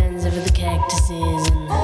lines over the cactuses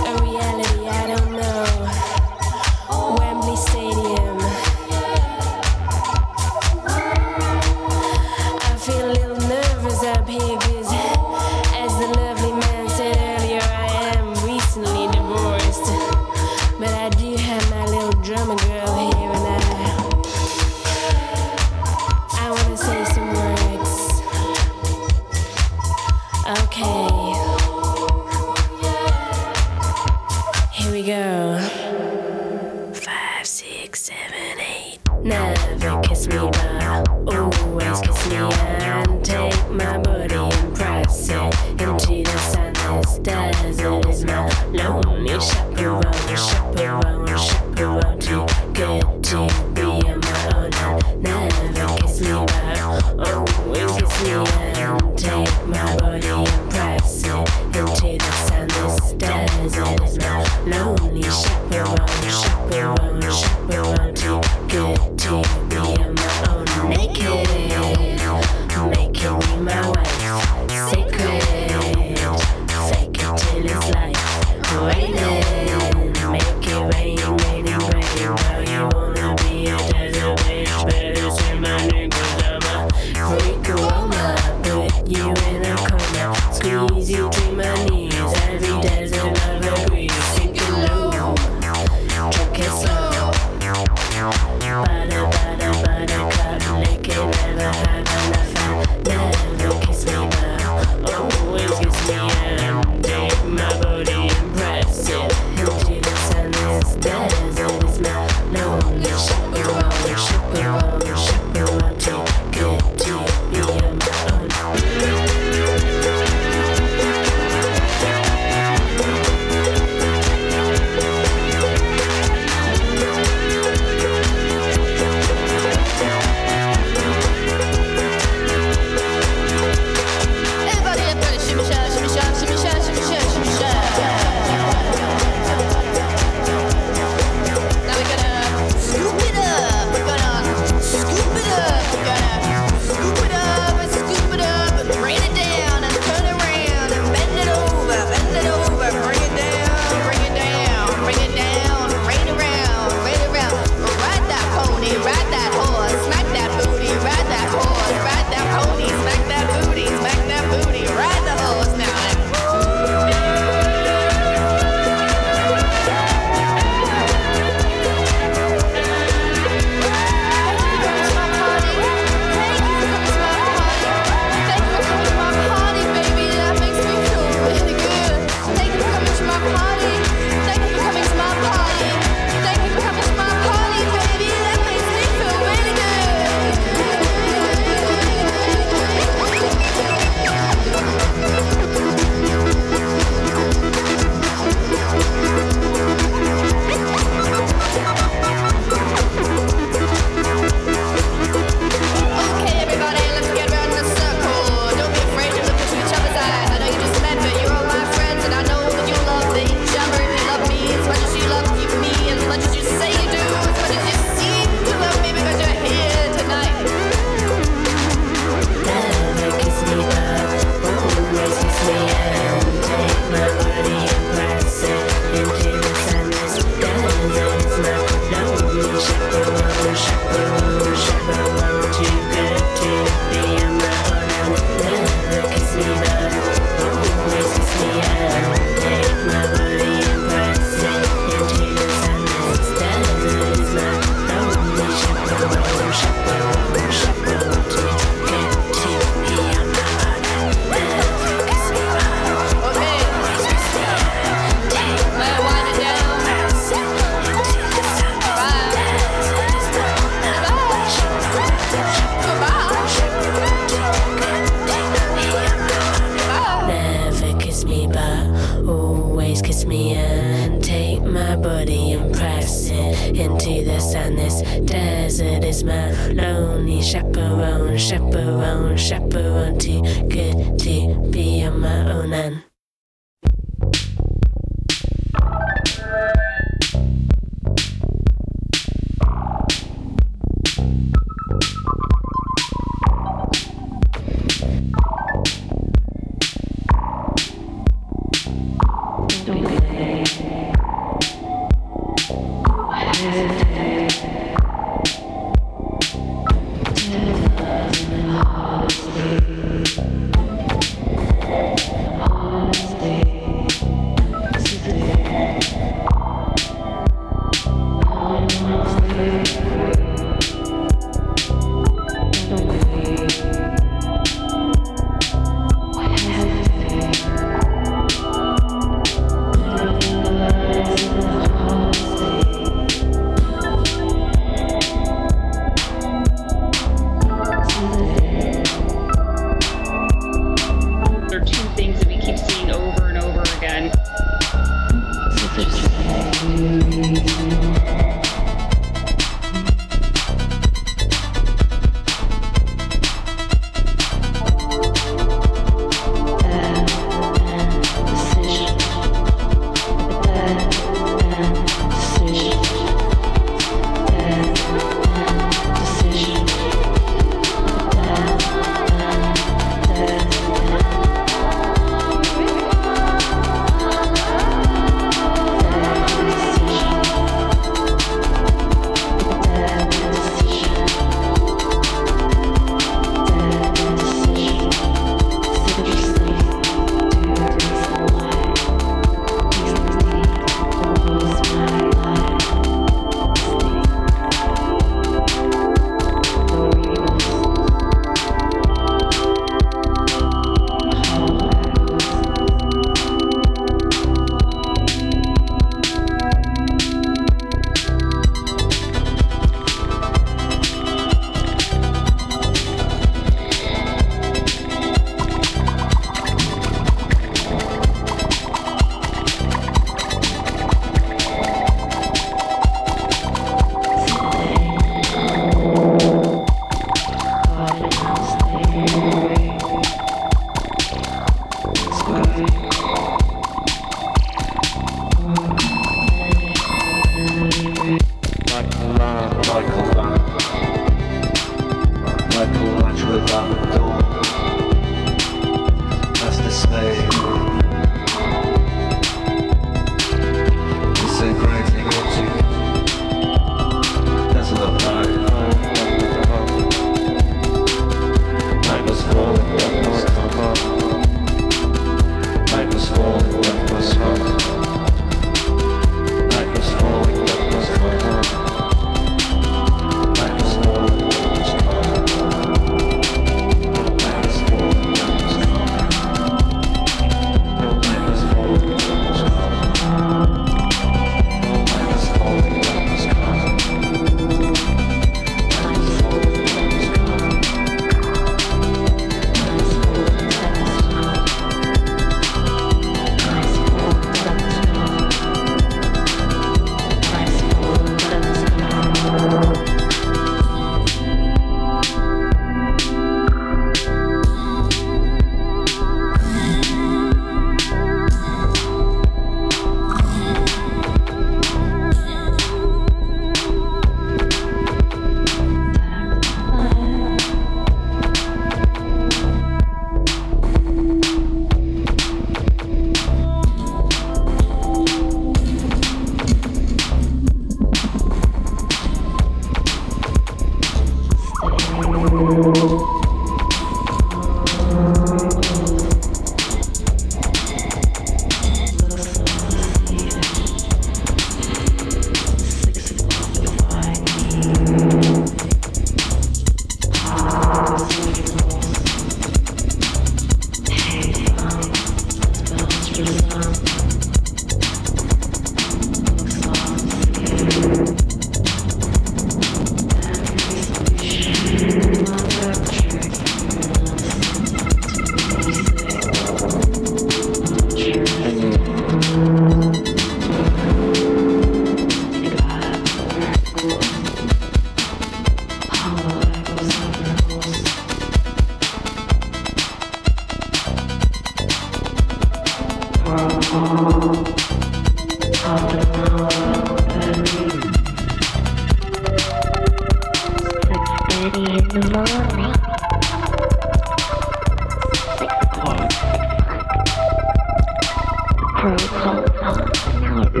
I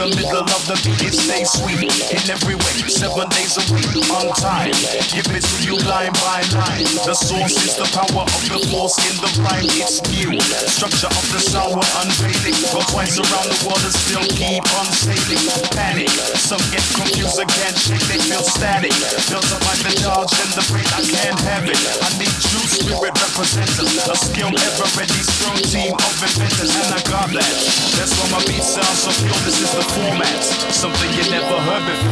the middle of the beat, it stays sweet. In every way, seven days a week on time. You line by line. The source is the power of the force in the rhyme. It's new. Structure of the we're unveiling. Go twice around the world and still keep on sailing. Panic. Some get confused again. Shake, they feel static. Built up by the charge and the brain. I can't have it. I need true spirit representatives. A skilled, ever ready, strong team of inventors. And I got that. That's why my beat sounds so pure. This is the format. Something you never heard before.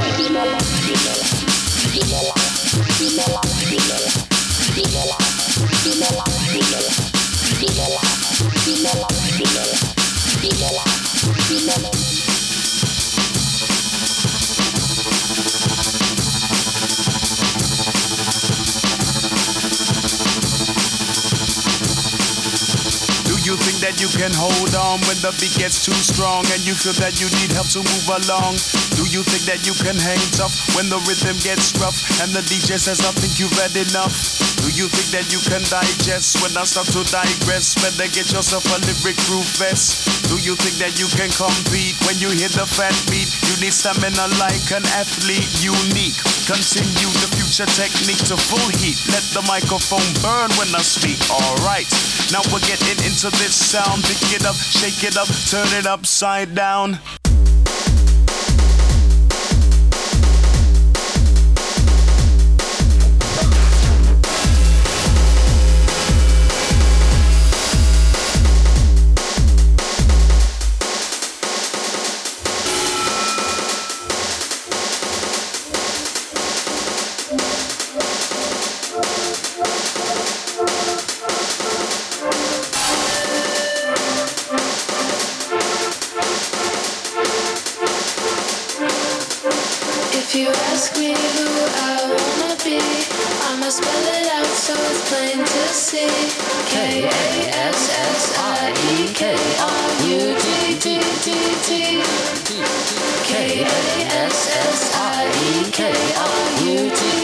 Do you that you can hold on when the beat gets too strong and you feel that you need help to move along? Do you think that you can hang tough when the rhythm gets rough and the DJ says, I think you've had enough? Do you think that you can digest when I start to digress? Better get yourself a lyric proof vest. Do you think that you can compete when you hit the fat beat? You need stamina like an athlete, unique. Continue the future technique to full heat. Let the microphone burn when I speak. Alright, now we're getting into this sound. Pick it up, shake it up, turn it upside down. If you ask me who I wanna be, I'ma spell it out so it's plain to see. K A S S I E K R U D D D D. K A S S I E K R U D D D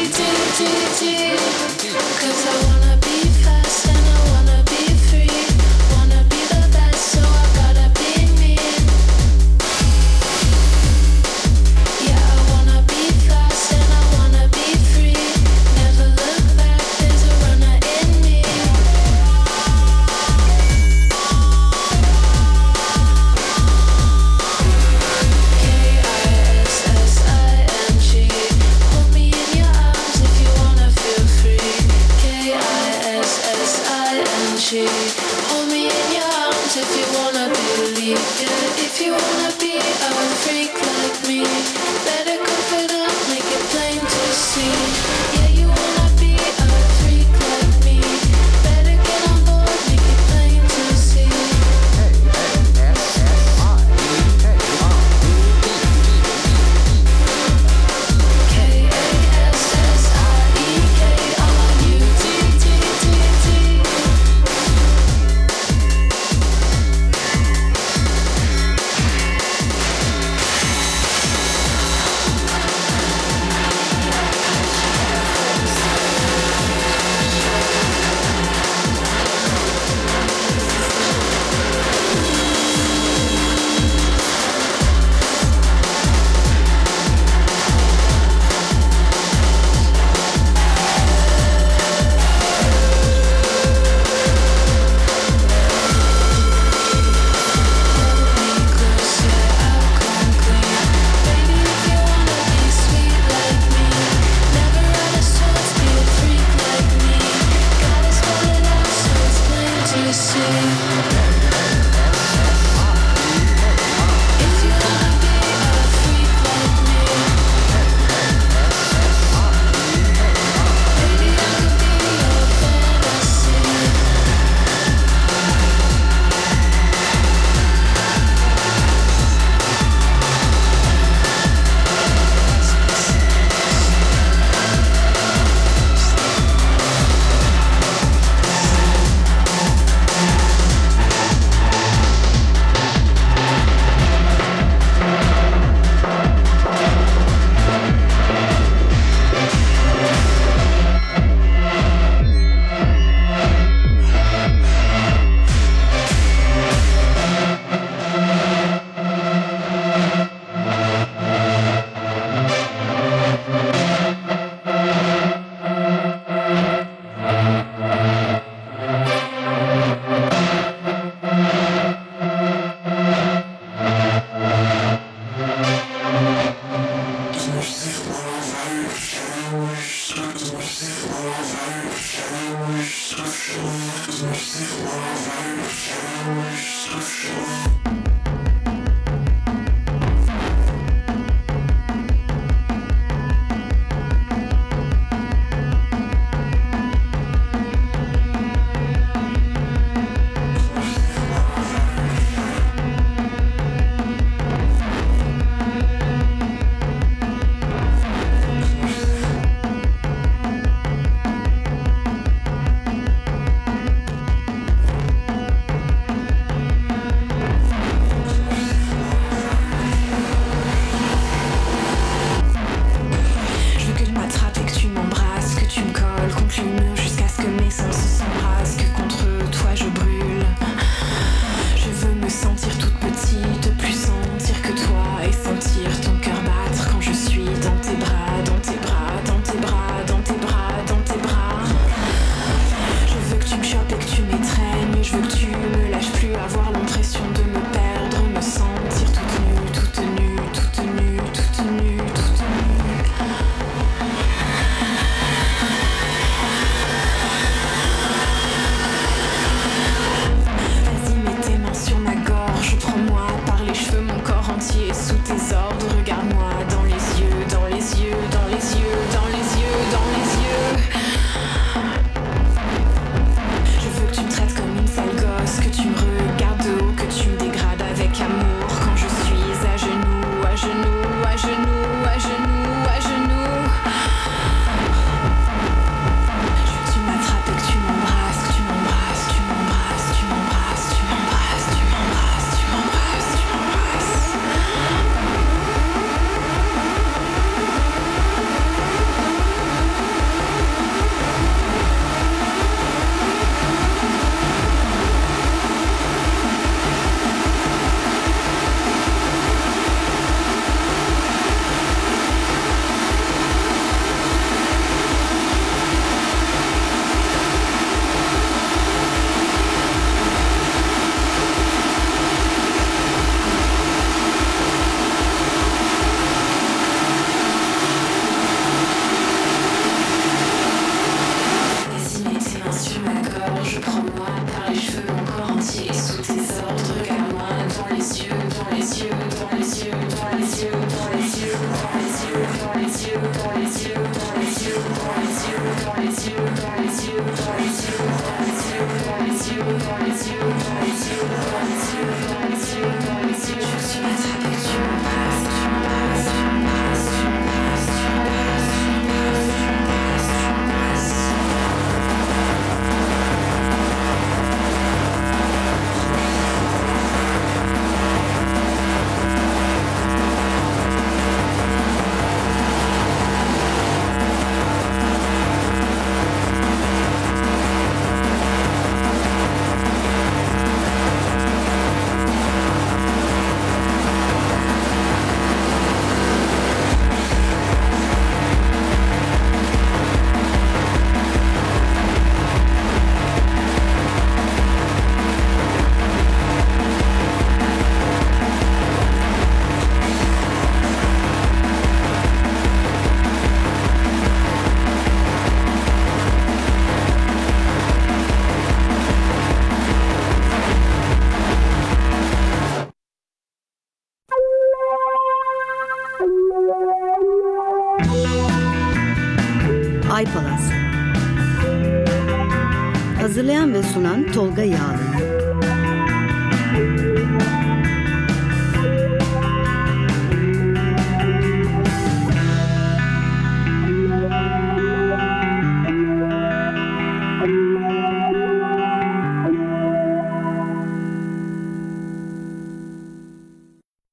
Tolga Yağlı